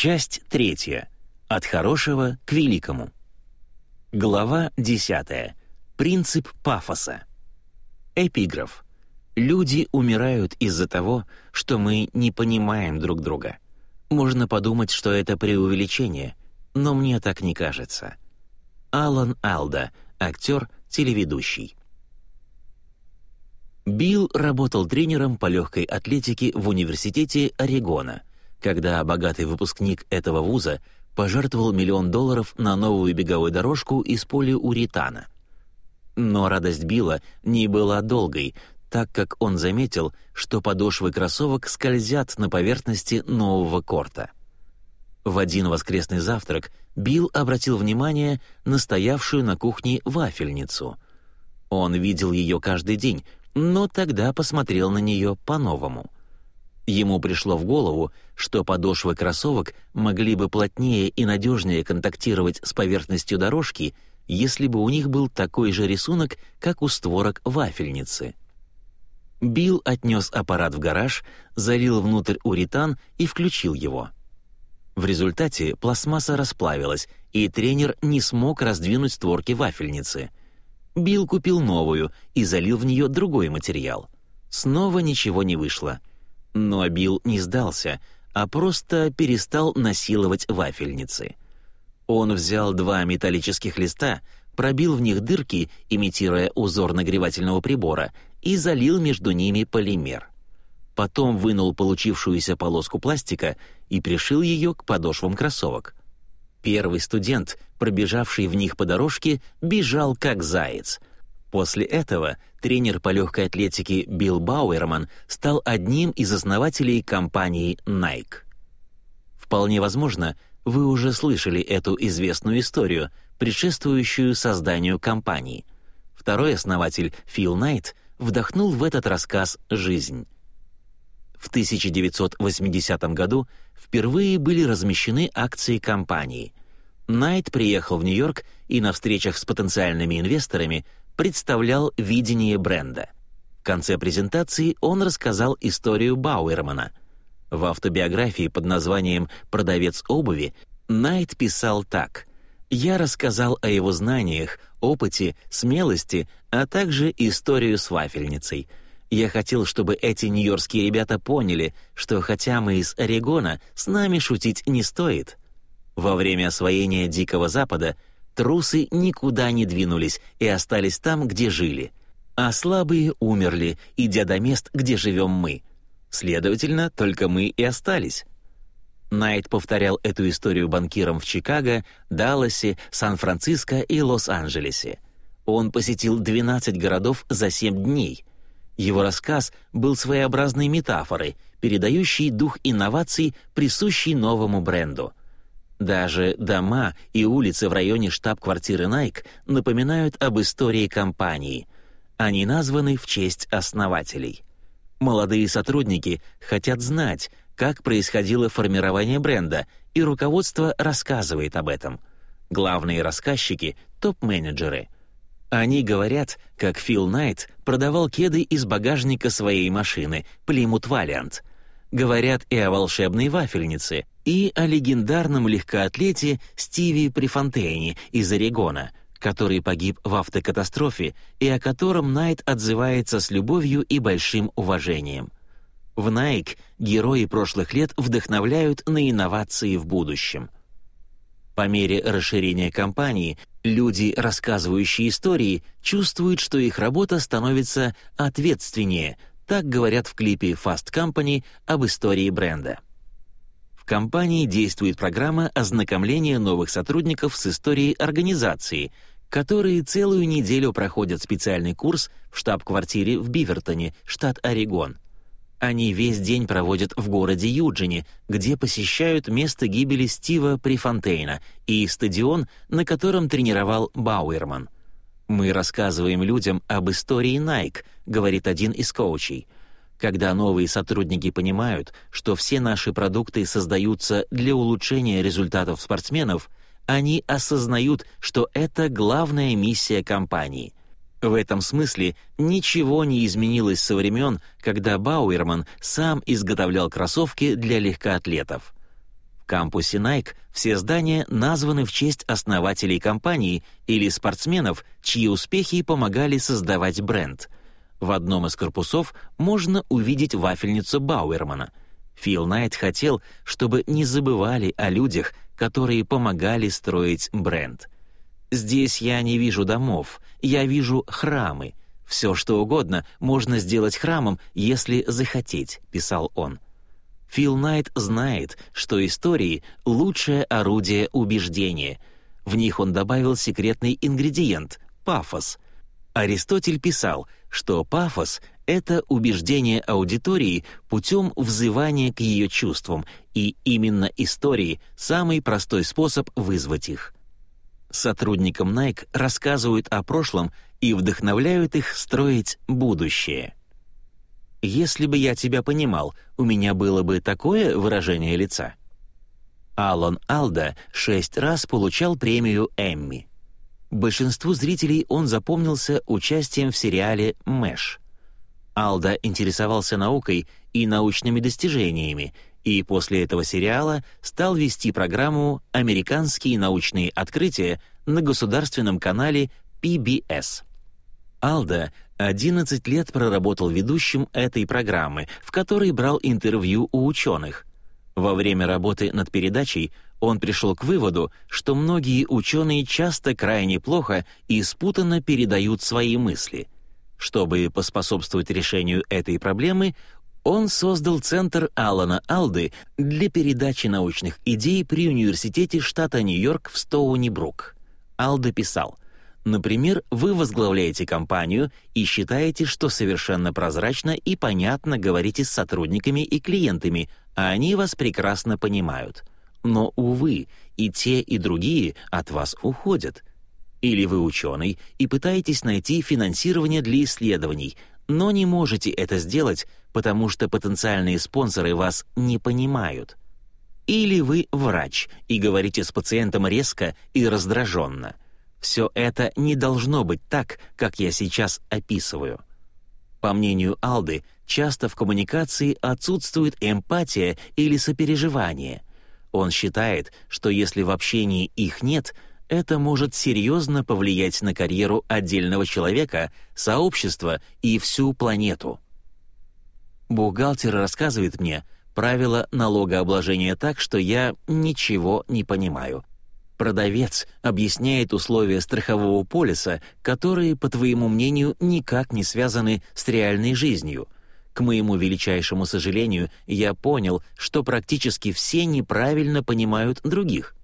Часть третья. От хорошего к великому. Глава десятая. Принцип пафоса. Эпиграф. Люди умирают из-за того, что мы не понимаем друг друга. Можно подумать, что это преувеличение, но мне так не кажется. Алан Алда, актер, телеведущий. Билл работал тренером по легкой атлетике в университете Орегона, когда богатый выпускник этого вуза пожертвовал миллион долларов на новую беговую дорожку из полиуретана. Но радость Билла не была долгой, так как он заметил, что подошвы кроссовок скользят на поверхности нового корта. В один воскресный завтрак Билл обратил внимание на стоявшую на кухне вафельницу. Он видел ее каждый день, но тогда посмотрел на нее по-новому. Ему пришло в голову, что подошвы кроссовок могли бы плотнее и надежнее контактировать с поверхностью дорожки, если бы у них был такой же рисунок, как у створок вафельницы. Билл отнес аппарат в гараж, залил внутрь уретан и включил его. В результате пластмасса расплавилась, и тренер не смог раздвинуть створки вафельницы. Билл купил новую и залил в нее другой материал. Снова ничего не вышло. Но Билл не сдался, а просто перестал насиловать вафельницы. Он взял два металлических листа, пробил в них дырки, имитируя узор нагревательного прибора, и залил между ними полимер. Потом вынул получившуюся полоску пластика и пришил ее к подошвам кроссовок. Первый студент, пробежавший в них по дорожке, бежал как заяц. После этого тренер по легкой атлетике Билл Бауэрман стал одним из основателей компании Nike. Вполне возможно, вы уже слышали эту известную историю, предшествующую созданию компании. Второй основатель, Фил Найт, вдохнул в этот рассказ жизнь. В 1980 году впервые были размещены акции компании. Найт приехал в Нью-Йорк и на встречах с потенциальными инвесторами представлял видение бренда. В конце презентации он рассказал историю Бауэрмана. В автобиографии под названием «Продавец обуви» Найт писал так. «Я рассказал о его знаниях, опыте, смелости, а также историю с вафельницей — я хотел, чтобы эти нью-йоркские ребята поняли, что хотя мы из Орегона, с нами шутить не стоит. Во время освоения Дикого Запада трусы никуда не двинулись и остались там, где жили. А слабые умерли, идя до мест, где живем мы. Следовательно, только мы и остались. Найт повторял эту историю банкирам в Чикаго, Далласе, Сан-Франциско и Лос-Анджелесе. Он посетил 12 городов за 7 дней — его рассказ был своеобразной метафорой, передающей дух инноваций, присущий новому бренду. Даже дома и улицы в районе штаб-квартиры Nike напоминают об истории компании. Они названы в честь основателей. Молодые сотрудники хотят знать, как происходило формирование бренда, и руководство рассказывает об этом. Главные рассказчики — топ-менеджеры — они говорят, как Фил Найт продавал кеды из багажника своей машины Plymouth Valiant. Говорят и о волшебной вафельнице, и о легендарном легкоатлете Стиви Префонтейне из Орегона, который погиб в автокатастрофе и о котором Найт отзывается с любовью и большим уважением. В Nike герои прошлых лет вдохновляют на инновации в будущем. По мере расширения компании Люди, рассказывающие истории, чувствуют, что их работа становится ответственнее, так говорят в клипе Fast Company об истории бренда. В компании действует программа ознакомления новых сотрудников с историей организации, которые целую неделю проходят специальный курс в штаб-квартире в Бивертоне, штат Орегон — они весь день проводят в городе Юджине, где посещают место гибели Стива Префонтейна и стадион, на котором тренировал Бауэрман. «Мы рассказываем людям об истории Nike», — говорит один из коучей. Когда новые сотрудники понимают, что все наши продукты создаются для улучшения результатов спортсменов, они осознают, что это главная миссия компании. В этом смысле ничего не изменилось со времен, когда Бауэрман сам изготовлял кроссовки для легкоатлетов. В кампусе Nike все здания названы в честь основателей компании или спортсменов, чьи успехи помогали создавать бренд. В одном из корпусов можно увидеть вафельницу Бауэрмана. Фил Найт хотел, чтобы не забывали о людях, которые помогали строить бренд. «Здесь я не вижу домов, я вижу храмы. Все, что угодно, можно сделать храмом, если захотеть», — писал он. Фил Найт знает, что истории — лучшее орудие убеждения. В них он добавил секретный ингредиент — пафос. Аристотель писал, что пафос — это убеждение аудитории путем взывания к ее чувствам, и именно истории — самый простой способ вызвать их. Сотрудникам Nike рассказывают о прошлом и вдохновляют их строить будущее. Если бы я тебя понимал, у меня было бы такое выражение лица. Алан Алда шесть раз получал премию Эмми. Большинству зрителей он запомнился участием в сериале «Мэш». Алда интересовался наукой и научными достижениями, и после этого сериала стал вести программу «Американские научные открытия» на государственном канале PBS. Алда 11 лет проработал ведущим этой программы, в которой брал интервью у ученых. Во время работы над передачей он пришел к выводу, что многие ученые часто крайне плохо и спутанно передают свои мысли. Чтобы поспособствовать решению этой проблемы, он создал Центр Алана Алды для передачи научных идей при Университете штата Нью-Йорк в Стоуни-Брук. Алда писал — Например, вы возглавляете компанию и считаете, что совершенно прозрачно и понятно говорите с сотрудниками и клиентами, а они вас прекрасно понимают. Но, увы, и те, и другие от вас уходят. Или вы ученый и пытаетесь найти финансирование для исследований, но не можете это сделать, потому что потенциальные спонсоры вас не понимают. Или вы врач и говорите с пациентом резко и раздраженно — все это не должно быть так, как я сейчас описываю. По мнению Алды, часто в коммуникации отсутствует эмпатия или сопереживание. Он считает, что если в общении их нет, это может серьезно повлиять на карьеру отдельного человека, сообщества и всю планету. Бухгалтер рассказывает мне правила налогообложения так, что я ничего не понимаю. Продавец объясняет условия страхового полиса, которые, по твоему мнению, никак не связаны с реальной жизнью. К моему величайшему сожалению, я понял, что практически все неправильно понимают других.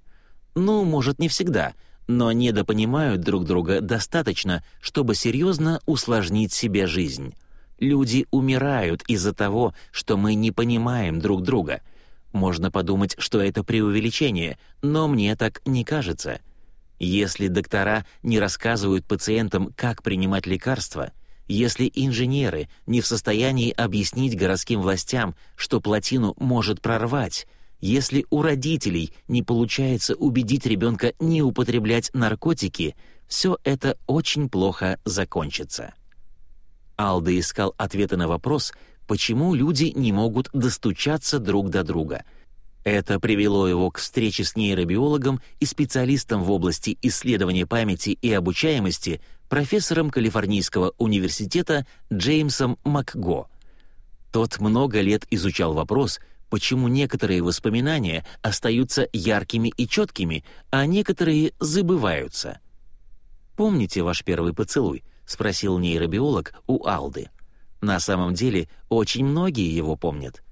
Ну, может, не всегда, но недопонимают друг друга достаточно, чтобы серьезно усложнить себе жизнь. Люди умирают из-за того, что мы не понимаем друг друга — можно подумать, что это преувеличение, но мне так не кажется. Если доктора не рассказывают пациентам, как принимать лекарства, если инженеры не в состоянии объяснить городским властям, что плотину может прорвать, если у родителей не получается убедить ребенка не употреблять наркотики, все это очень плохо закончится. Алда искал ответы на вопрос, почему люди не могут достучаться друг до друга. Это привело его к встрече с нейробиологом и специалистом в области исследования памяти и обучаемости, профессором Калифорнийского университета Джеймсом МакГо. Тот много лет изучал вопрос, почему некоторые воспоминания остаются яркими и четкими, а некоторые забываются. «Помните ваш первый поцелуй?» — спросил нейробиолог у Алды. На самом деле, очень многие его помнят.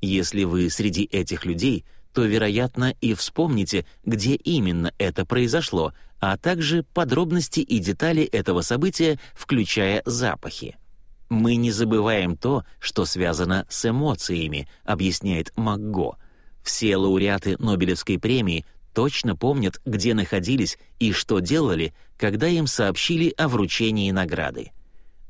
Если вы среди этих людей, то, вероятно, и вспомните, где именно это произошло, а также подробности и детали этого события, включая запахи. «Мы не забываем то, что связано с эмоциями», — объясняет МакГо. «Все лауреаты Нобелевской премии точно помнят, где находились и что делали, когда им сообщили о вручении награды.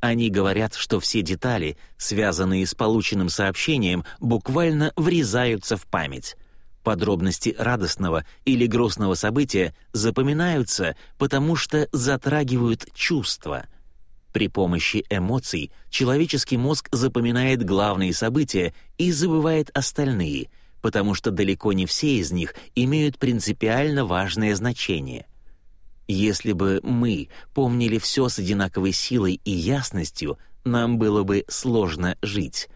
Они говорят, что все детали, связанные с полученным сообщением, буквально врезаются в память. Подробности радостного или грустного события запоминаются, потому что затрагивают чувства. При помощи эмоций человеческий мозг запоминает главные события и забывает остальные, потому что далеко не все из них имеют принципиально важное значение. Если бы мы помнили все с одинаковой силой и ясностью, нам было бы сложно жить.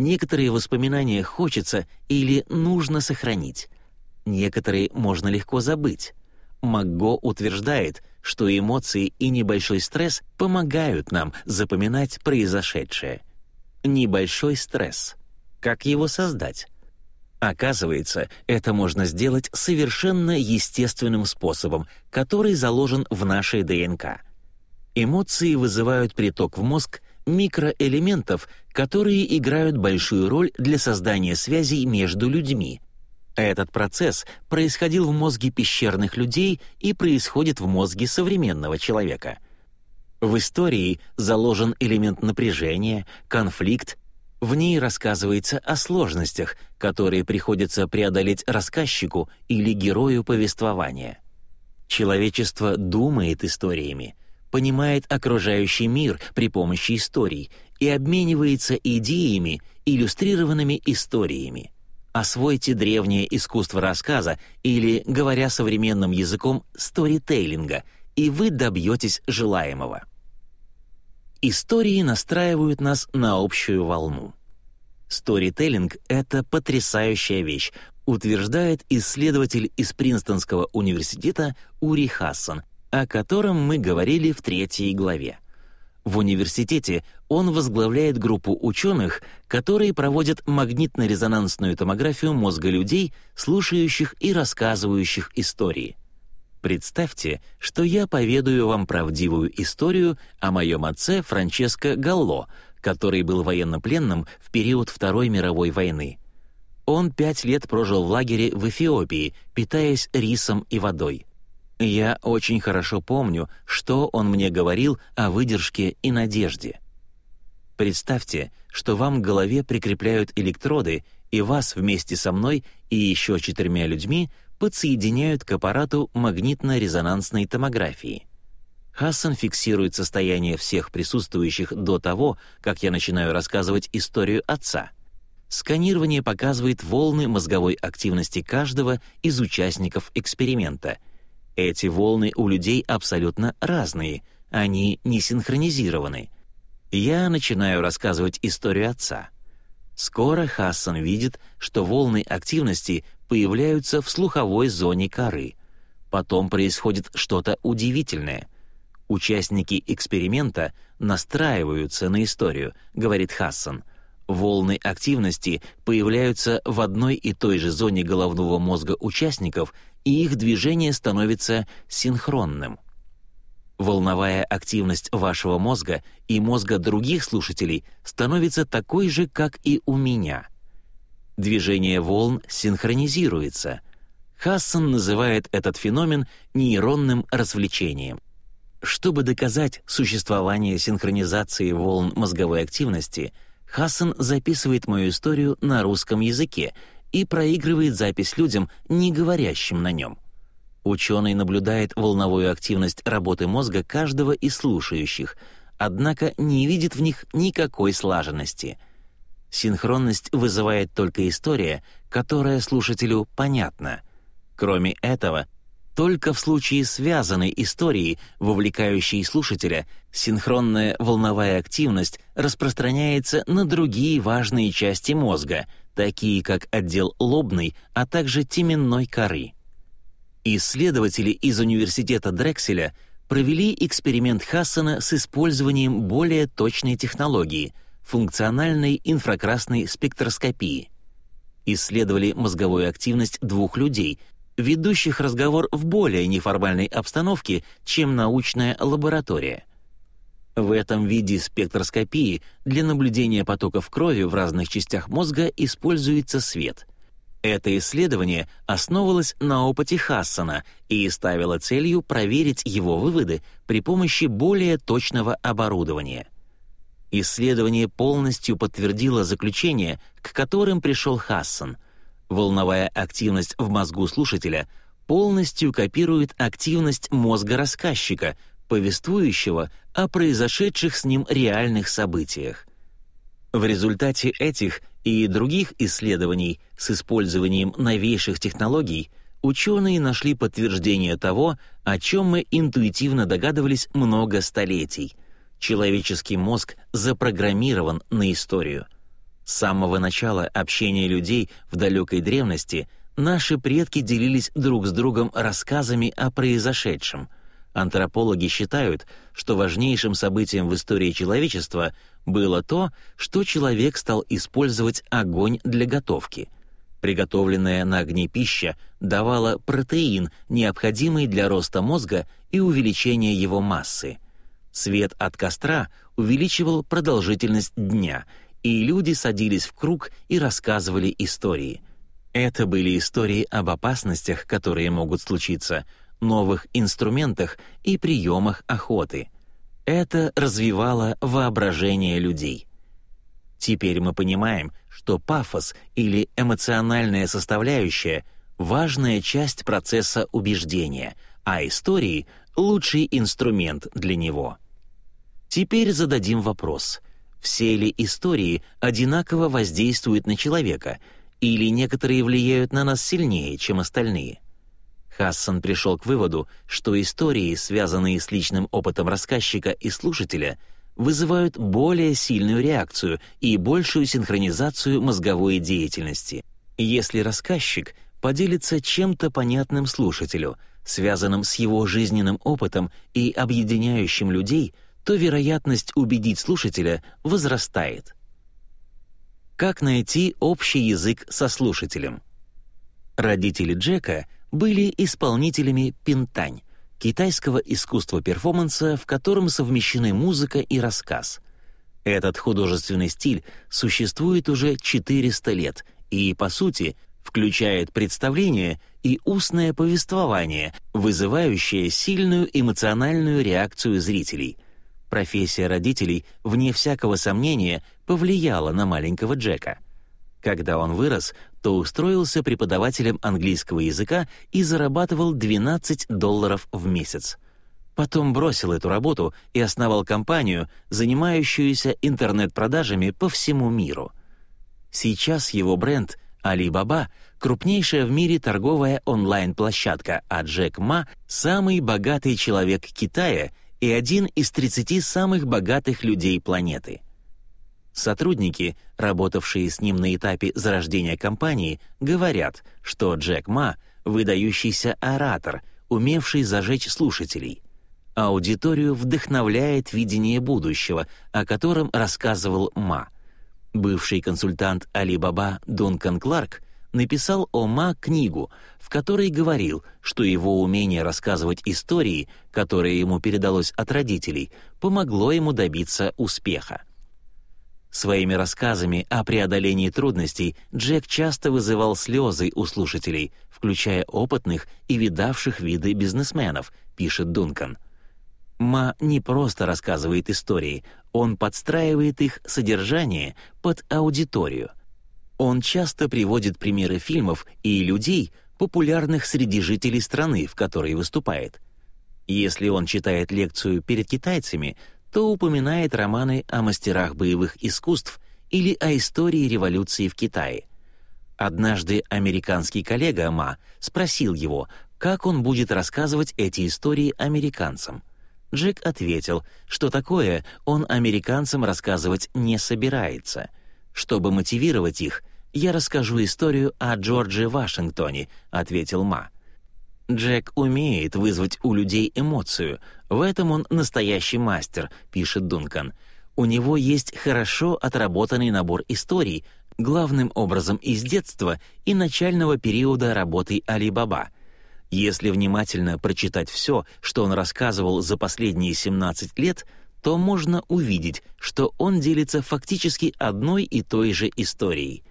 Некоторые воспоминания хочется или нужно сохранить. Некоторые можно легко забыть. МакГо утверждает, что эмоции и небольшой стресс помогают нам запоминать произошедшее. Небольшой стресс. Как его создать? Оказывается, это можно сделать совершенно естественным способом, который заложен в нашей ДНК. Эмоции вызывают приток в мозг микроэлементов, которые играют большую роль для создания связей между людьми. Этот процесс происходил в мозге пещерных людей и происходит в мозге современного человека. В истории заложен элемент напряжения, конфликт, в ней рассказывается о сложностях, которые приходится преодолеть рассказчику или герою повествования. Человечество думает историями, понимает окружающий мир при помощи историй и обменивается идеями, иллюстрированными историями. Освойте древнее искусство рассказа или, говоря современным языком, сторителлинга, и вы добьетесь желаемого. Истории настраивают нас на общую волну. Сторителлинг — это потрясающая вещь, утверждает исследователь из Принстонского университета Ури Хассан, о котором мы говорили в третьей главе. В университете он возглавляет группу ученых, которые проводят магнитно-резонансную томографию мозга людей, слушающих и рассказывающих истории. Представьте, что я поведаю вам правдивую историю о моем отце Франческо Галло, который был военнопленным в период Второй мировой войны. Он пять лет прожил в лагере в Эфиопии, питаясь рисом и водой. Я очень хорошо помню, что он мне говорил о выдержке и надежде. Представьте, что вам к голове прикрепляют электроды, и вас вместе со мной и еще четырьмя людьми подсоединяют к аппарату магнитно-резонансной томографии. Хассан фиксирует состояние всех присутствующих до того, как я начинаю рассказывать историю отца. Сканирование показывает волны мозговой активности каждого из участников эксперимента. Эти волны у людей абсолютно разные, они не синхронизированы. Я начинаю рассказывать историю отца. Скоро Хассан видит, что волны активности появляются в слуховой зоне коры. Потом происходит что-то удивительное. Участники эксперимента настраиваются на историю, говорит Хассан. Волны активности появляются в одной и той же зоне головного мозга участников, и их движение становится синхронным. Волновая активность вашего мозга и мозга других слушателей становится такой же, как и у меня — Движение волн синхронизируется. Хассан называет этот феномен нейронным развлечением. Чтобы доказать существование синхронизации волн мозговой активности, Хассан записывает мою историю на русском языке и проигрывает запись людям, не говорящим на нем. Ученый наблюдает волновую активность работы мозга каждого из слушающих, однако не видит в них никакой слаженности — Синхронность вызывает только история, которая слушателю понятна. Кроме этого, только в случае связанной истории, вовлекающей слушателя, синхронная волновая активность распространяется на другие важные части мозга, такие как отдел лобной, а также теменной коры. Исследователи из университета Дрекселя провели эксперимент Хассена с использованием более точной технологии — функциональной инфракрасной спектроскопии. Исследовали мозговую активность двух людей, ведущих разговор в более неформальной обстановке, чем научная лаборатория. В этом виде спектроскопии для наблюдения потоков крови в разных частях мозга используется свет. Это исследование основывалось на опыте Хассана и ставило целью проверить его выводы при помощи более точного оборудования — Исследование полностью подтвердило заключение, к которым пришел Хассан. Волновая активность в мозгу слушателя полностью копирует активность мозга рассказчика, повествующего о произошедших с ним реальных событиях. В результате этих и других исследований с использованием новейших технологий ученые нашли подтверждение того, о чем мы интуитивно догадывались много столетий. Человеческий мозг запрограммирован на историю. С самого начала общения людей в далекой древности наши предки делились друг с другом рассказами о произошедшем. Антропологи считают, что важнейшим событием в истории человечества было то, что человек стал использовать огонь для готовки — Приготовленная на огне пища давала протеин, необходимый для роста мозга и увеличения его массы. Свет от костра увеличивал продолжительность дня, и люди садились в круг и рассказывали истории. Это были истории об опасностях, которые могут случиться, новых инструментах и приемах охоты. Это развивало воображение людей. Теперь мы понимаем, что пафос или эмоциональная составляющая — важная часть процесса убеждения, а истории — лучший инструмент для него. Теперь зададим вопрос. Все ли истории одинаково воздействуют на человека, или некоторые влияют на нас сильнее, чем остальные? Хассан пришел к выводу, что истории, связанные с личным опытом рассказчика и слушателя — вызывают более сильную реакцию и большую синхронизацию мозговой деятельности. Если рассказчик поделится чем-то понятным слушателю, связанным с его жизненным опытом и объединяющим людей, то вероятность убедить слушателя возрастает. Как найти общий язык со слушателем? Родители Джека были исполнителями пинтань, китайского искусства перформанса, в котором совмещены музыка и рассказ. Этот художественный стиль существует уже 400 лет и, по сути, включает представление и устное повествование, вызывающее сильную эмоциональную реакцию зрителей. Профессия родителей, вне всякого сомнения, повлияла на маленького Джека — когда он вырос, то устроился преподавателем английского языка и зарабатывал 12 долларов в месяц. Потом бросил эту работу и основал компанию, занимающуюся интернет-продажами по всему миру. Сейчас его бренд Alibaba — крупнейшая в мире торговая онлайн-площадка, а Джек Ма — самый богатый человек Китая и один из 30 самых богатых людей планеты — Сотрудники, работавшие с ним на этапе зарождения компании, говорят, что Джек Ма — выдающийся оратор, умевший зажечь слушателей. Аудиторию вдохновляет видение будущего, о котором рассказывал Ма. Бывший консультант Алибаба Дункан Кларк написал о Ма книгу, в которой говорил, что его умение рассказывать истории, которые ему передалось от родителей, помогло ему добиться успеха. Своими рассказами о преодолении трудностей Джек часто вызывал слезы у слушателей, включая опытных и видавших виды бизнесменов, пишет Дункан. Ма не просто рассказывает истории, он подстраивает их содержание под аудиторию. Он часто приводит примеры фильмов и людей, популярных среди жителей страны, в которой выступает. Если он читает лекцию перед китайцами, то упоминает романы о мастерах боевых искусств или о истории революции в Китае. Однажды американский коллега Ма спросил его, как он будет рассказывать эти истории американцам. Джек ответил, что такое он американцам рассказывать не собирается. Чтобы мотивировать их, я расскажу историю о Джордже Вашингтоне, ответил Ма. Джек умеет вызвать у людей эмоцию. В этом он настоящий мастер, пишет Дункан. У него есть хорошо отработанный набор историй, главным образом из детства и начального периода работы Али-Баба. Если внимательно прочитать все, что он рассказывал за последние 17 лет, то можно увидеть, что он делится фактически одной и той же историей.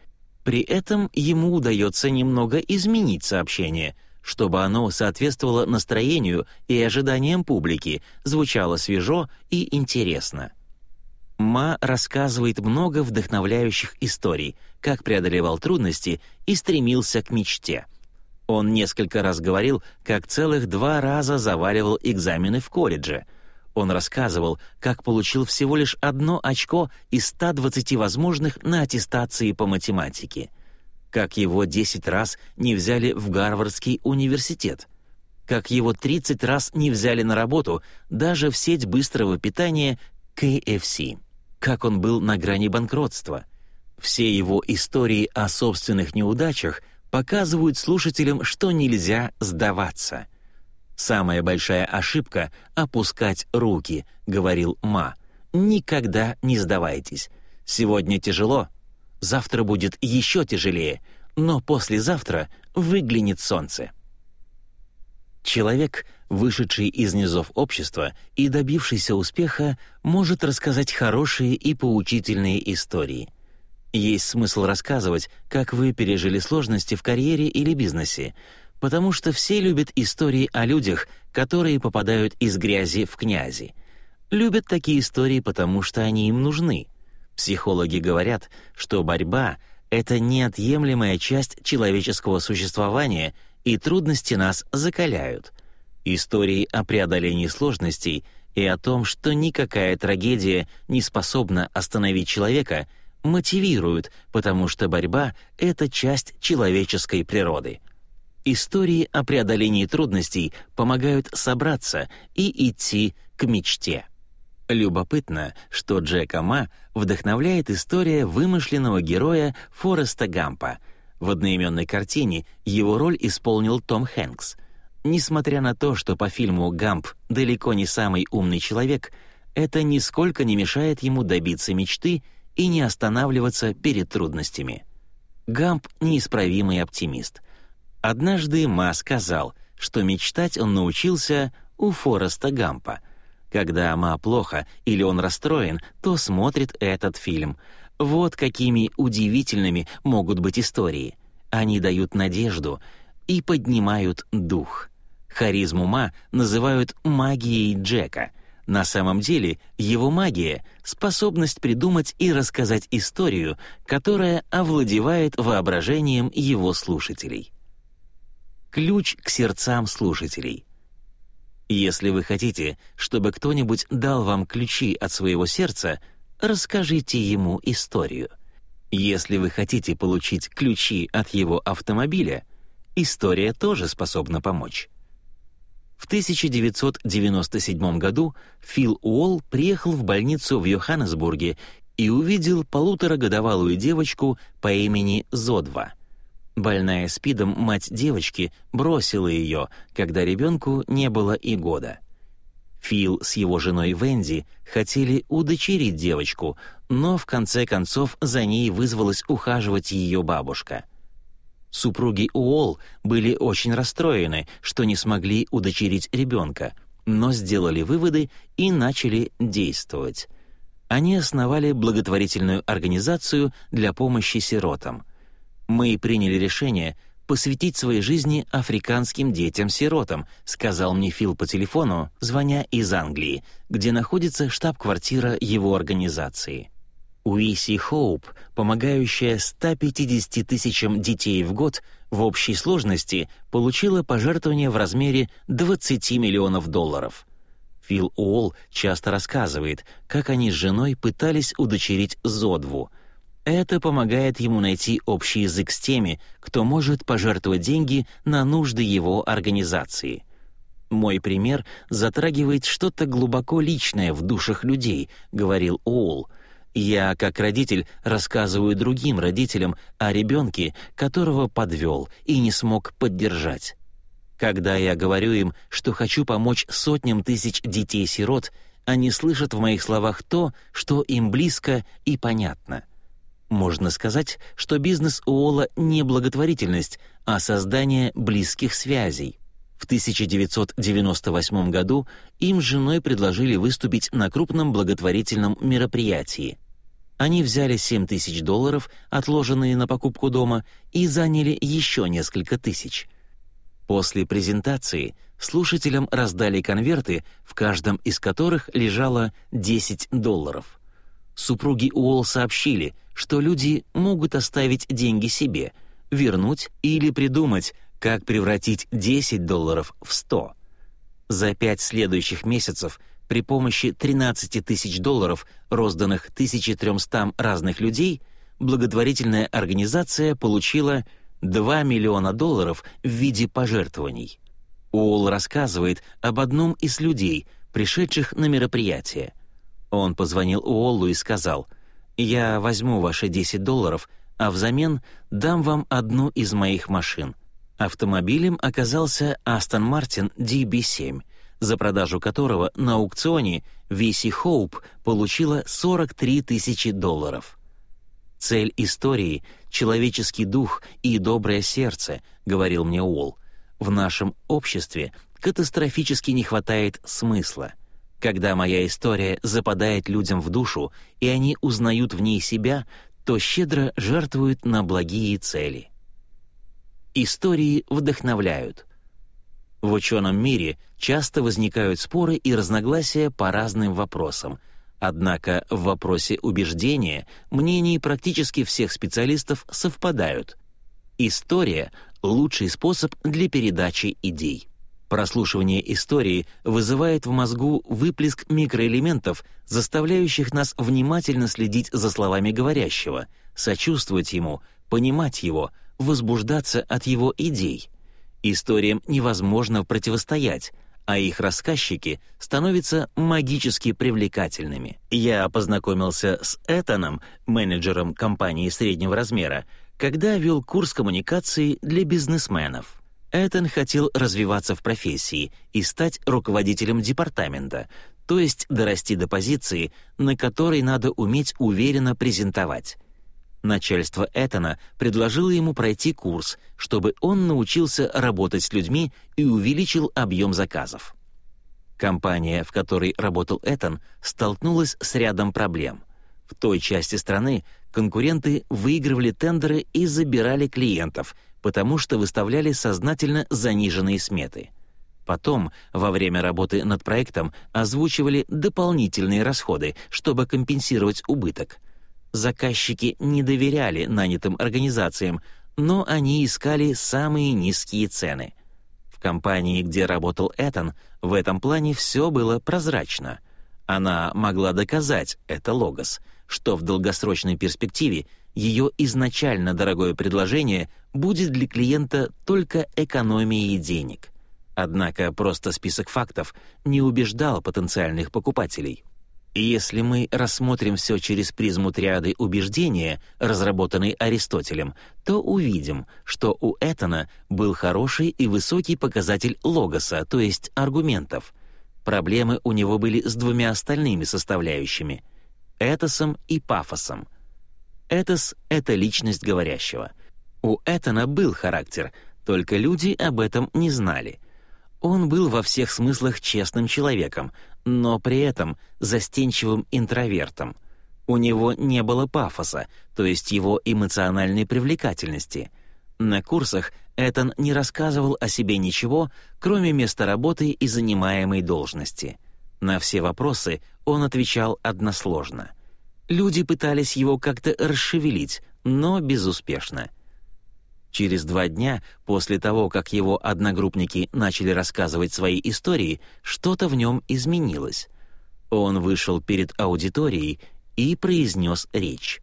При этом ему удается немного изменить сообщение — чтобы оно соответствовало настроению и ожиданиям публики, звучало свежо и интересно. Ма рассказывает много вдохновляющих историй, как преодолевал трудности и стремился к мечте. Он несколько раз говорил, как целых два раза заваливал экзамены в колледже. Он рассказывал, как получил всего лишь одно очко из 120 возможных на аттестации по математике, как его 10 раз не взяли в Гарвардский университет, как его 30 раз не взяли на работу даже в сеть быстрого питания KFC, как он был на грани банкротства. Все его истории о собственных неудачах показывают слушателям, что нельзя сдаваться — «Самая большая ошибка — опускать руки», — говорил Ма. «Никогда не сдавайтесь. Сегодня тяжело, завтра будет еще тяжелее, но послезавтра выглянет солнце». Человек, вышедший из низов общества и добившийся успеха, может рассказать хорошие и поучительные истории. Есть смысл рассказывать, как вы пережили сложности в карьере или бизнесе, потому что все любят истории о людях, которые попадают из грязи в князи. Любят такие истории, потому что они им нужны. Психологи говорят, что борьба — это неотъемлемая часть человеческого существования, и трудности нас закаляют. Истории о преодолении сложностей и о том, что никакая трагедия не способна остановить человека, мотивируют, потому что борьба — это часть человеческой природы. Истории о преодолении трудностей помогают собраться и идти к мечте. Любопытно, что Джека Ма вдохновляет история вымышленного героя Фореста Гампа. В одноименной картине его роль исполнил Том Хэнкс. Несмотря на то, что по фильму «Гамп» далеко не самый умный человек, это нисколько не мешает ему добиться мечты и не останавливаться перед трудностями. Гамп — неисправимый оптимист — Однажды Ма сказал, что мечтать он научился у Фореста Гампа. Когда Ма плохо или он расстроен, то смотрит этот фильм. Вот какими удивительными могут быть истории. Они дают надежду и поднимают дух. Харизму Ма называют магией Джека. На самом деле его магия — способность придумать и рассказать историю, которая овладевает воображением его слушателей. Ключ к сердцам слушателей. Если вы хотите, чтобы кто-нибудь дал вам ключи от своего сердца, расскажите ему историю. Если вы хотите получить ключи от его автомобиля, история тоже способна помочь. В 1997 году Фил Уолл приехал в больницу в Йоханнесбурге и увидел полуторагодовалую девочку по имени Зодва — Больная СПИДом мать девочки бросила ее, когда ребенку не было и года. Фил с его женой Венди хотели удочерить девочку, но в конце концов за ней вызвалась ухаживать ее бабушка. Супруги Уолл были очень расстроены, что не смогли удочерить ребенка, но сделали выводы и начали действовать. Они основали благотворительную организацию для помощи сиротам — мы приняли решение посвятить своей жизни африканским детям-сиротам, сказал мне Фил по телефону, звоня из Англии, где находится штаб-квартира его организации. Уиси Хоуп, помогающая 150 тысячам детей в год, в общей сложности получила пожертвование в размере 20 миллионов долларов. Фил Уолл часто рассказывает, как они с женой пытались удочерить Зодву — это помогает ему найти общий язык с теми, кто может пожертвовать деньги на нужды его организации. «Мой пример затрагивает что-то глубоко личное в душах людей», — говорил Оул. «Я, как родитель, рассказываю другим родителям о ребенке, которого подвел и не смог поддержать. Когда я говорю им, что хочу помочь сотням тысяч детей-сирот, они слышат в моих словах то, что им близко и понятно. Можно сказать, что бизнес Уолла не благотворительность, а создание близких связей. В 1998 году им с женой предложили выступить на крупном благотворительном мероприятии. Они взяли 7 тысяч долларов, отложенные на покупку дома, и заняли еще несколько тысяч. После презентации слушателям раздали конверты, в каждом из которых лежало 10 долларов супруги Уолл сообщили, что люди могут оставить деньги себе, вернуть или придумать, как превратить 10 долларов в 100. За пять следующих месяцев при помощи 13 тысяч долларов, розданных 1300 разных людей, благотворительная организация получила 2 миллиона долларов в виде пожертвований. Уолл рассказывает об одном из людей, пришедших на мероприятие. Он позвонил Уоллу и сказал, «Я возьму ваши 10 долларов, а взамен дам вам одну из моих машин». Автомобилем оказался Aston Martin DB7, за продажу которого на аукционе VC Hope получила 43 тысячи долларов. «Цель истории — человеческий дух и доброе сердце», — говорил мне Уолл. «В нашем обществе катастрофически не хватает смысла. Когда моя история западает людям в душу, и они узнают в ней себя, то щедро жертвуют на благие цели». Истории вдохновляют. В ученом мире часто возникают споры и разногласия по разным вопросам. Однако в вопросе убеждения мнения практически всех специалистов совпадают. История — лучший способ для передачи идей. Прослушивание истории вызывает в мозгу выплеск микроэлементов, заставляющих нас внимательно следить за словами говорящего, сочувствовать ему, понимать его, возбуждаться от его идей. Историям невозможно противостоять, а их рассказчики становятся магически привлекательными. Я познакомился с Этаном, менеджером компании среднего размера, когда вел курс коммуникации для бизнесменов. Этан хотел развиваться в профессии и стать руководителем департамента, то есть дорасти до позиции, на которой надо уметь уверенно презентовать. Начальство Этана предложило ему пройти курс, чтобы он научился работать с людьми и увеличил объем заказов. Компания, в которой работал Этан, столкнулась с рядом проблем. В той части страны конкуренты выигрывали тендеры и забирали клиентов, потому что выставляли сознательно заниженные сметы. Потом, во время работы над проектом, озвучивали дополнительные расходы, чтобы компенсировать убыток — Заказчики не доверяли нанятым организациям, но они искали самые низкие цены. В компании, где работал Этан, в этом плане все было прозрачно. Она могла доказать, это Логос, что в долгосрочной перспективе ее изначально дорогое предложение будет для клиента только экономией денег. Однако просто список фактов не убеждал потенциальных покупателей. Если мы рассмотрим все через призму триады убеждения, разработанной Аристотелем, то увидим, что у Этона был хороший и высокий показатель логоса, то есть аргументов. Проблемы у него были с двумя остальными составляющими — этосом и пафосом. Этос — это личность говорящего. У Этона был характер, только люди об этом не знали — он был во всех смыслах честным человеком, но при этом застенчивым интровертом. У него не было пафоса, то есть его эмоциональной привлекательности. На курсах Этан не рассказывал о себе ничего, кроме места работы и занимаемой должности. На все вопросы он отвечал односложно. Люди пытались его как-то расшевелить, но безуспешно — Через два дня после того, как его одногруппники начали рассказывать свои истории, что-то в нем изменилось. Он вышел перед аудиторией и произнес речь.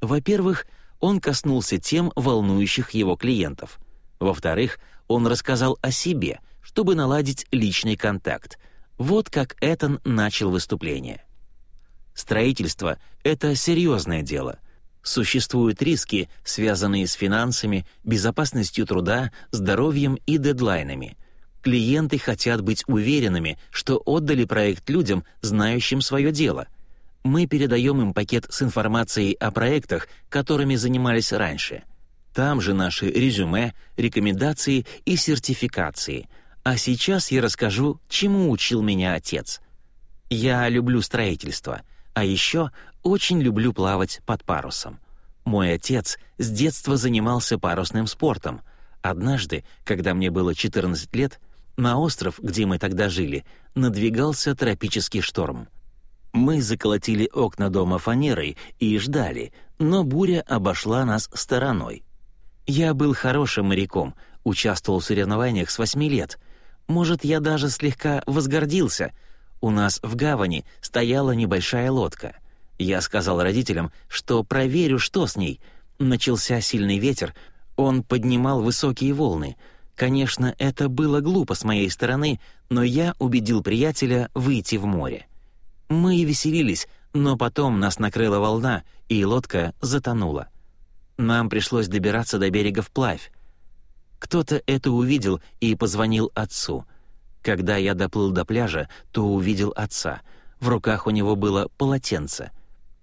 Во-первых, он коснулся тем волнующих его клиентов. Во-вторых, он рассказал о себе, чтобы наладить личный контакт. Вот как Этан начал выступление. Строительство — это серьезное дело — Существуют риски, связанные с финансами, безопасностью труда, здоровьем и дедлайнами. Клиенты хотят быть уверенными, что отдали проект людям, знающим свое дело. Мы передаем им пакет с информацией о проектах, которыми занимались раньше. Там же наши резюме, рекомендации и сертификации. А сейчас я расскажу, чему учил меня отец. Я люблю строительство — а еще очень люблю плавать под парусом. Мой отец с детства занимался парусным спортом. Однажды, когда мне было 14 лет, на остров, где мы тогда жили, надвигался тропический шторм. Мы заколотили окна дома фанерой и ждали, но буря обошла нас стороной. Я был хорошим моряком, участвовал в соревнованиях с восьми лет. Может, я даже слегка возгордился — У нас в гавани стояла небольшая лодка. Я сказал родителям, что проверю, что с ней. Начался сильный ветер, он поднимал высокие волны. Конечно, это было глупо с моей стороны, но я убедил приятеля выйти в море. Мы и веселились, но потом нас накрыла волна, и лодка затонула. Нам пришлось добираться до берега вплавь. Кто-то это увидел и позвонил отцу. Когда я доплыл до пляжа, то увидел отца. В руках у него было полотенце.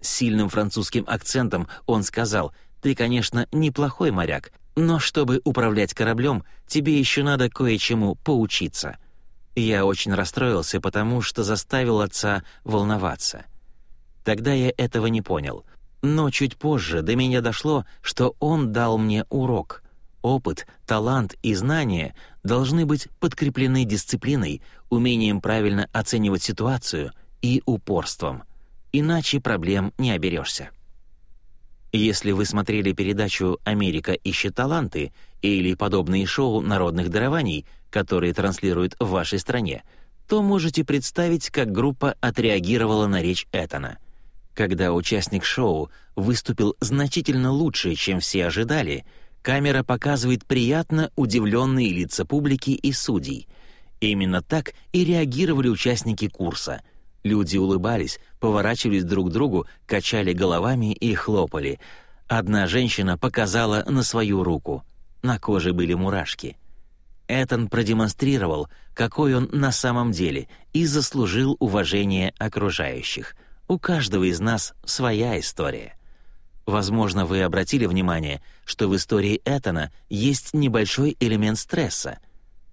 С сильным французским акцентом он сказал, «Ты, конечно, неплохой моряк, но чтобы управлять кораблем, тебе еще надо кое-чему поучиться». Я очень расстроился, потому что заставил отца волноваться. Тогда я этого не понял — но чуть позже до меня дошло, что он дал мне урок. Опыт, талант и знания должны быть подкреплены дисциплиной, умением правильно оценивать ситуацию и упорством. Иначе проблем не оберешься. Если вы смотрели передачу «Америка ищет таланты» или подобные шоу народных дарований, которые транслируют в вашей стране, то можете представить, как группа отреагировала на речь Этана — когда участник шоу выступил значительно лучше, чем все ожидали, камера показывает приятно удивленные лица публики и судей. Именно так и реагировали участники курса. Люди улыбались, поворачивались друг к другу, качали головами и хлопали. Одна женщина показала на свою руку. На коже были мурашки. Этон продемонстрировал, какой он на самом деле, и заслужил уважение окружающих — у каждого из нас своя история. Возможно, вы обратили внимание, что в истории Этана есть небольшой элемент стресса.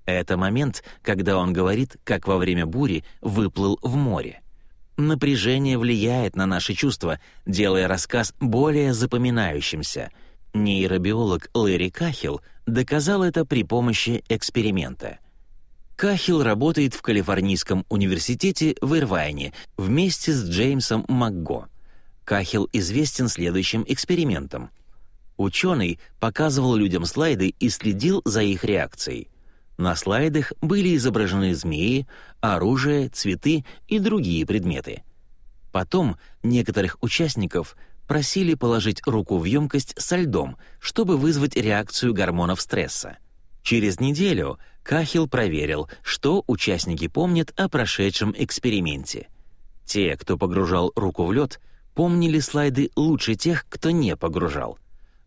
Это момент, когда он говорит, как во время бури выплыл в море. Напряжение влияет на наши чувства, делая рассказ более запоминающимся. Нейробиолог Лэри Кахил доказал это при помощи эксперимента — Кахил работает в Калифорнийском университете в Ирвайне вместе с Джеймсом МакГо. Кахил известен следующим экспериментом. Ученый показывал людям слайды и следил за их реакцией. На слайдах были изображены змеи, оружие, цветы и другие предметы. Потом некоторых участников просили положить руку в емкость со льдом, чтобы вызвать реакцию гормонов стресса. Через неделю Кахил проверил, что участники помнят о прошедшем эксперименте. Те, кто погружал руку в лед, помнили слайды лучше тех, кто не погружал.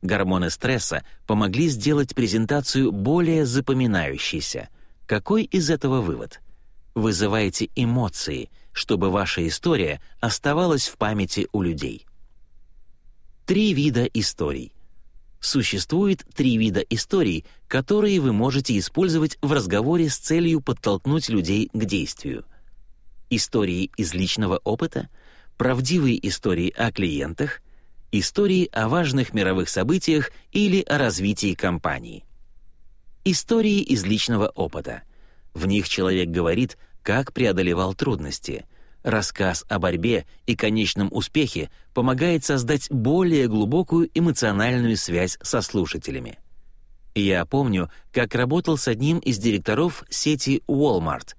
Гормоны стресса помогли сделать презентацию более запоминающейся. Какой из этого вывод? Вызывайте эмоции, чтобы ваша история оставалась в памяти у людей. Три вида историй. Существует три вида историй, которые вы можете использовать в разговоре с целью подтолкнуть людей к действию. Истории из личного опыта, правдивые истории о клиентах, истории о важных мировых событиях или о развитии компании. Истории из личного опыта. В них человек говорит, как преодолевал трудности — Рассказ о борьбе и конечном успехе помогает создать более глубокую эмоциональную связь со слушателями. Я помню, как работал с одним из директоров сети Walmart.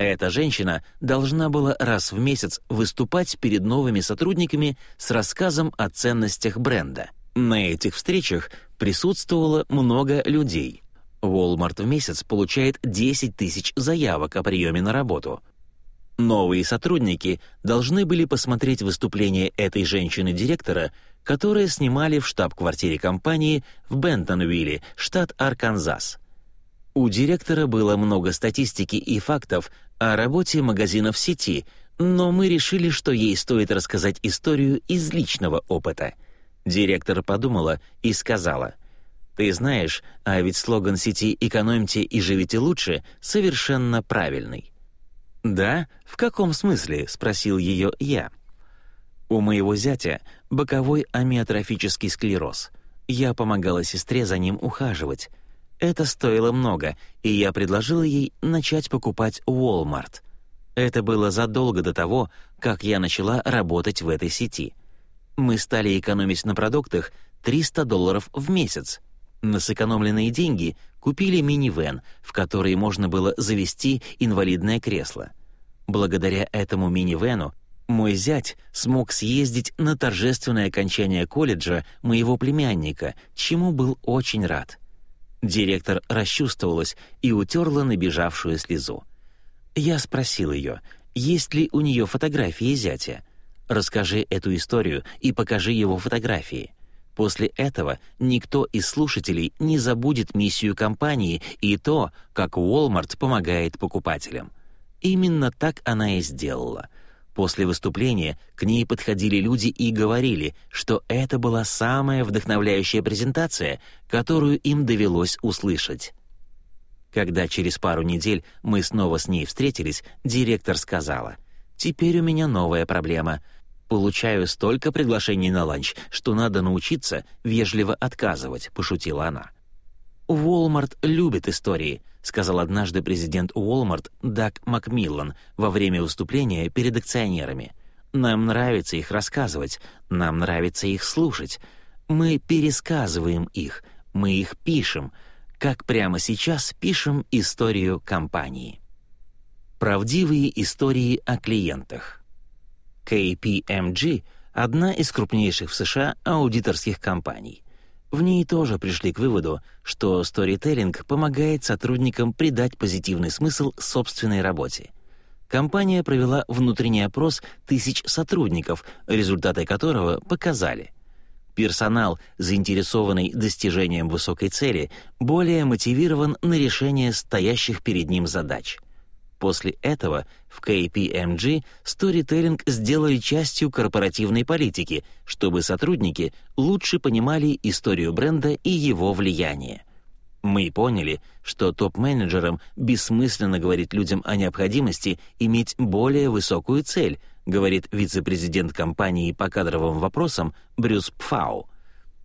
Эта женщина должна была раз в месяц выступать перед новыми сотрудниками с рассказом о ценностях бренда. На этих встречах присутствовало много людей. Walmart в месяц получает 10 тысяч заявок о приеме на работу — Новые сотрудники должны были посмотреть выступление этой женщины-директора, которое снимали в штаб-квартире компании в Бентонвилле, штат Арканзас. У директора было много статистики и фактов о работе магазинов сети, но мы решили, что ей стоит рассказать историю из личного опыта. Директор подумала и сказала, «Ты знаешь, а ведь слоган сети «Экономьте и живите лучше» совершенно правильный». «Да? В каком смысле?» — спросил ее я. «У моего зятя боковой амиотрофический склероз. Я помогала сестре за ним ухаживать. Это стоило много, и я предложила ей начать покупать Walmart. Это было задолго до того, как я начала работать в этой сети. Мы стали экономить на продуктах 300 долларов в месяц. На сэкономленные деньги купили минивэн, в который можно было завести инвалидное кресло. Благодаря этому минивену мой зять смог съездить на торжественное окончание колледжа моего племянника, чему был очень рад. Директор расчувствовалась и утерла набежавшую слезу. Я спросил ее, есть ли у нее фотографии зятя. Расскажи эту историю и покажи его фотографии. После этого никто из слушателей не забудет миссию компании и то, как Walmart помогает покупателям. Именно так она и сделала. После выступления к ней подходили люди и говорили, что это была самая вдохновляющая презентация, которую им довелось услышать. Когда через пару недель мы снова с ней встретились, директор сказала, «Теперь у меня новая проблема. Получаю столько приглашений на ланч, что надо научиться вежливо отказывать», — пошутила она. «Уолмарт любит истории», — сказал однажды президент Уолмарт Даг Макмиллан во время выступления перед акционерами. «Нам нравится их рассказывать, нам нравится их слушать. Мы пересказываем их, мы их пишем, как прямо сейчас пишем историю компании». Правдивые истории о клиентах. KPMG — одна из крупнейших в США аудиторских компаний — в ней тоже пришли к выводу, что сторителлинг помогает сотрудникам придать позитивный смысл собственной работе. Компания провела внутренний опрос тысяч сотрудников, результаты которого показали. Персонал, заинтересованный достижением высокой цели, более мотивирован на решение стоящих перед ним задач — После этого в KPMG сторителлинг сделали частью корпоративной политики, чтобы сотрудники лучше понимали историю бренда и его влияние. Мы поняли, что топ-менеджерам бессмысленно говорить людям о необходимости иметь более высокую цель, говорит вице-президент компании по кадровым вопросам Брюс Пфау.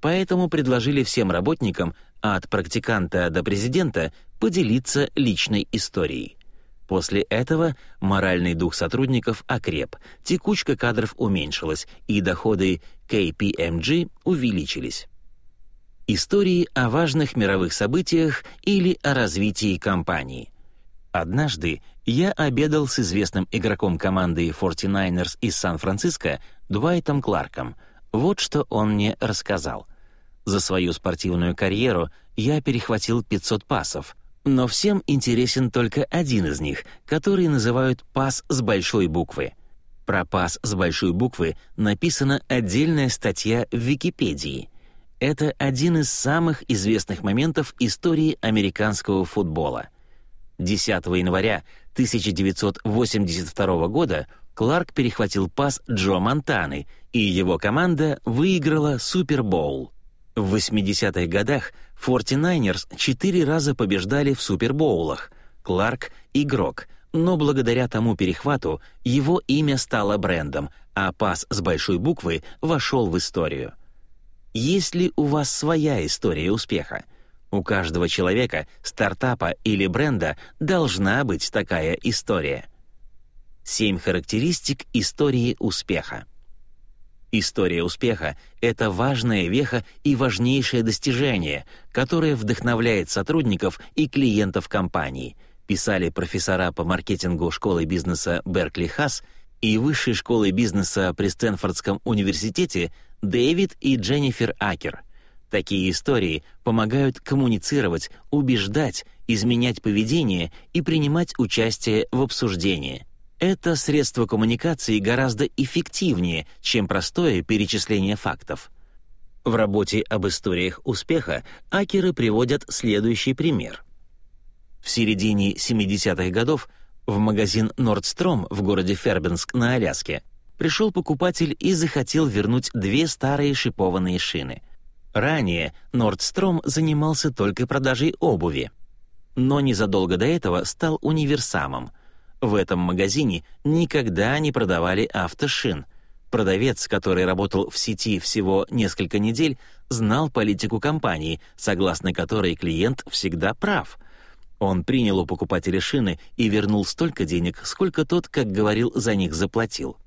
Поэтому предложили всем работникам, от практиканта до президента, поделиться личной историей. После этого моральный дух сотрудников окреп, текучка кадров уменьшилась, и доходы KPMG увеличились. Истории о важных мировых событиях или о развитии компании. Однажды я обедал с известным игроком команды 49ers из Сан-Франциско Дуайтом Кларком. Вот что он мне рассказал. За свою спортивную карьеру я перехватил 500 пасов — но всем интересен только один из них, который называют «пас с большой буквы». Про пас с большой буквы написана отдельная статья в Википедии. Это один из самых известных моментов истории американского футбола. 10 января 1982 года Кларк перехватил пас Джо Монтаны, и его команда выиграла Супербоул. В 80-х годах 49ers четыре раза побеждали в Супербоулах. Кларк — игрок, но благодаря тому перехвату его имя стало брендом, а пас с большой буквы вошел в историю. Есть ли у вас своя история успеха? У каждого человека, стартапа или бренда должна быть такая история. Семь характеристик истории успеха. История успеха — это важная веха и важнейшее достижение, которое вдохновляет сотрудников и клиентов компании, писали профессора по маркетингу школы бизнеса Беркли Хас и высшей школы бизнеса при Стэнфордском университете Дэвид и Дженнифер Акер. Такие истории помогают коммуницировать, убеждать, изменять поведение и принимать участие в обсуждении — это средство коммуникации гораздо эффективнее, чем простое перечисление фактов. В работе об историях успеха акеры приводят следующий пример. В середине 70-х годов в магазин Nordstrom в городе Фербенск на Аляске пришел покупатель и захотел вернуть две старые шипованные шины. Ранее Nordstrom занимался только продажей обуви, но незадолго до этого стал универсамом — в этом магазине никогда не продавали автошин. Продавец, который работал в сети всего несколько недель, знал политику компании, согласно которой клиент всегда прав. Он принял у покупателя шины и вернул столько денег, сколько тот, как говорил, за них заплатил.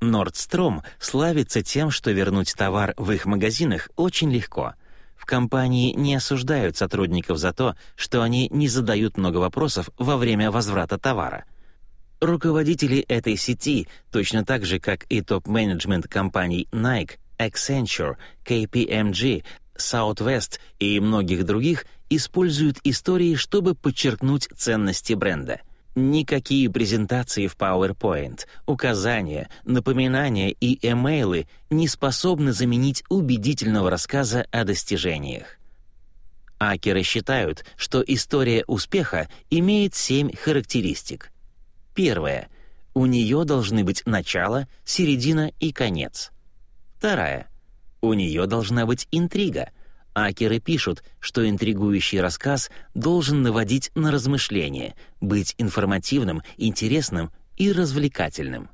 Nordstrom славится тем, что вернуть товар в их магазинах очень легко — в компании не осуждают сотрудников за то, что они не задают много вопросов во время возврата товара. Руководители этой сети, точно так же, как и топ-менеджмент компаний Nike, Accenture, KPMG, Southwest и многих других, используют истории, чтобы подчеркнуть ценности бренда. Никакие презентации в PowerPoint, указания, напоминания и эмейлы не способны заменить убедительного рассказа о достижениях. Акеры считают, что история успеха имеет семь характеристик — Первое. У нее должны быть начало, середина и конец. Вторая. У нее должна быть интрига. Акеры пишут, что интригующий рассказ должен наводить на размышления, быть информативным, интересным и развлекательным.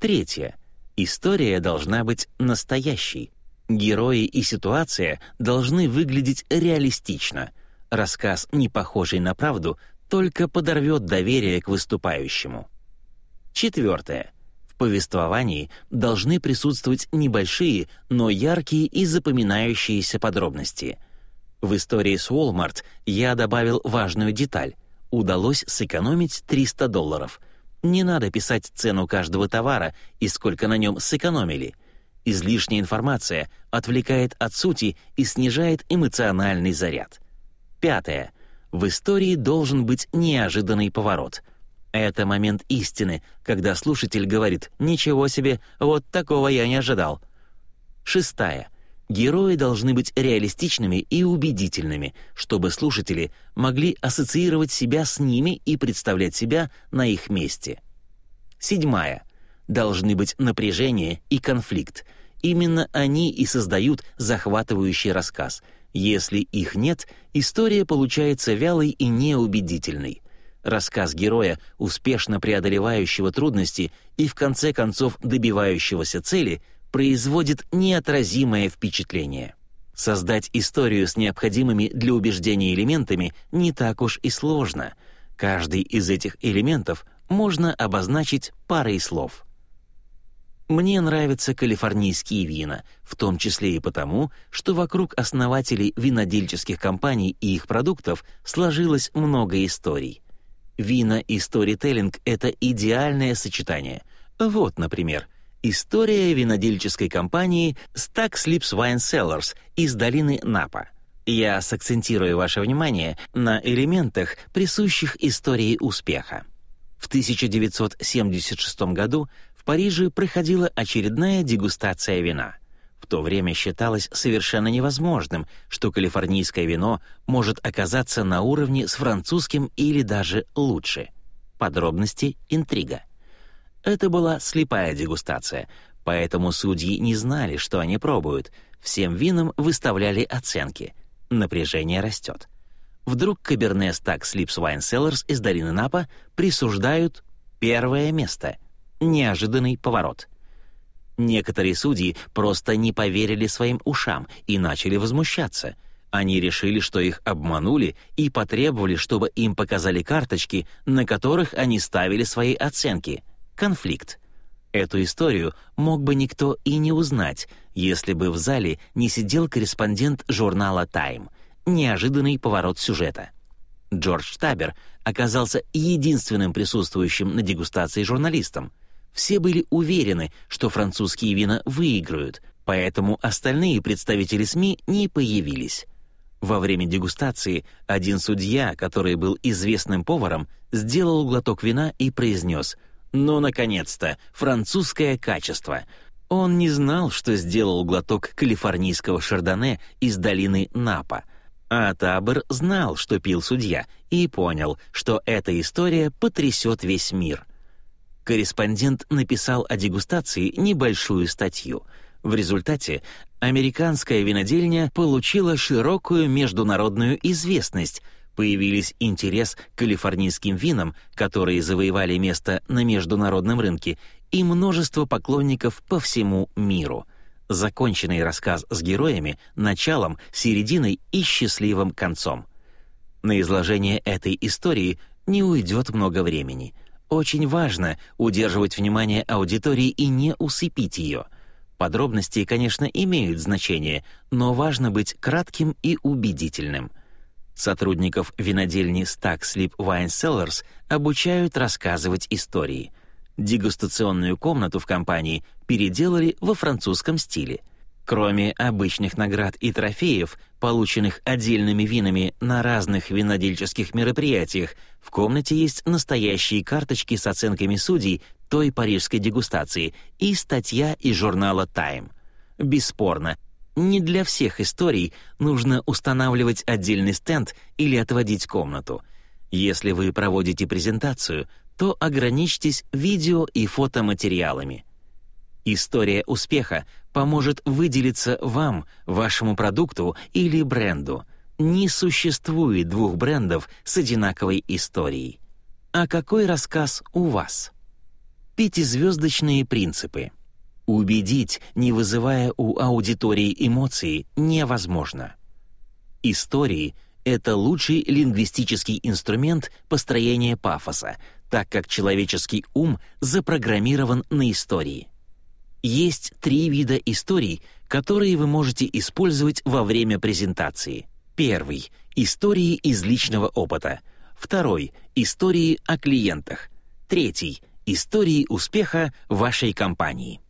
Третье. История должна быть настоящей. Герои и ситуация должны выглядеть реалистично. Рассказ, не похожий на правду, только подорвет доверие к выступающему. Четвертое. Повествовании должны присутствовать небольшие, но яркие и запоминающиеся подробности. В истории с Walmart я добавил важную деталь. Удалось сэкономить 300 долларов. Не надо писать цену каждого товара и сколько на нем сэкономили. Излишняя информация отвлекает от сути и снижает эмоциональный заряд. Пятое в истории должен быть неожиданный поворот. Это момент истины, когда слушатель говорит «Ничего себе, вот такого я не ожидал». Шестая. Герои должны быть реалистичными и убедительными, чтобы слушатели могли ассоциировать себя с ними и представлять себя на их месте. Седьмая. Должны быть напряжение и конфликт. Именно они и создают захватывающий рассказ — если их нет, история получается вялой и неубедительной. Рассказ героя, успешно преодолевающего трудности и в конце концов добивающегося цели, производит неотразимое впечатление. Создать историю с необходимыми для убеждения элементами не так уж и сложно. Каждый из этих элементов можно обозначить парой слов — мне нравятся калифорнийские вина, в том числе и потому, что вокруг основателей винодельческих компаний и их продуктов сложилось много историй. Вина и сторителлинг — это идеальное сочетание. Вот, например, история винодельческой компании Stack Slips Wine Cellars из долины Напа. Я сакцентирую ваше внимание на элементах, присущих истории успеха. В 1976 году в Париже проходила очередная дегустация вина. То время считалось совершенно невозможным, что калифорнийское вино может оказаться на уровне с французским или даже лучше. Подробности — интрига. Это была слепая дегустация, поэтому судьи не знали, что они пробуют. Всем винам выставляли оценки. Напряжение растет. Вдруг Каберне Стак Слипс Wine Cellars из долины Напа присуждают первое место — неожиданный поворот. Некоторые судьи просто не поверили своим ушам и начали возмущаться. Они решили, что их обманули и потребовали, чтобы им показали карточки, на которых они ставили свои оценки. Конфликт. Эту историю мог бы никто и не узнать, если бы в зале не сидел корреспондент журнала «Тайм». Неожиданный поворот сюжета. Джордж Табер оказался единственным присутствующим на дегустации журналистом — все были уверены, что французские вина выиграют, поэтому остальные представители СМИ не появились. Во время дегустации один судья, который был известным поваром, сделал глоток вина и произнес «Ну, наконец-то, французское качество!» Он не знал, что сделал глоток калифорнийского шардоне из долины Напа, а Табер знал, что пил судья, и понял, что эта история потрясет весь мир — корреспондент написал о дегустации небольшую статью. В результате американская винодельня получила широкую международную известность, появились интерес к калифорнийским винам, которые завоевали место на международном рынке, и множество поклонников по всему миру. Законченный рассказ с героями, началом, серединой и счастливым концом. На изложение этой истории не уйдет много времени — очень важно удерживать внимание аудитории и не усыпить ее. Подробности, конечно, имеют значение, но важно быть кратким и убедительным. Сотрудников винодельни Stack Sleep Wine Cellars обучают рассказывать истории. Дегустационную комнату в компании переделали во французском стиле. Кроме обычных наград и трофеев, полученных отдельными винами на разных винодельческих мероприятиях, в комнате есть настоящие карточки с оценками судей той парижской дегустации и статья из журнала Time. Бесспорно, не для всех историй нужно устанавливать отдельный стенд или отводить комнату. Если вы проводите презентацию, то ограничьтесь видео и фотоматериалами. История успеха поможет выделиться вам, вашему продукту или бренду. Не существует двух брендов с одинаковой историей. А какой рассказ у вас? Пятизвездочные принципы — Убедить, не вызывая у аудитории эмоции, невозможно. Истории — это лучший лингвистический инструмент построения пафоса, так как человеческий ум запрограммирован на истории. Есть три вида историй, которые вы можете использовать во время презентации. Первый — истории из личного опыта. Второй — истории о клиентах. Третий — истории успеха вашей компании.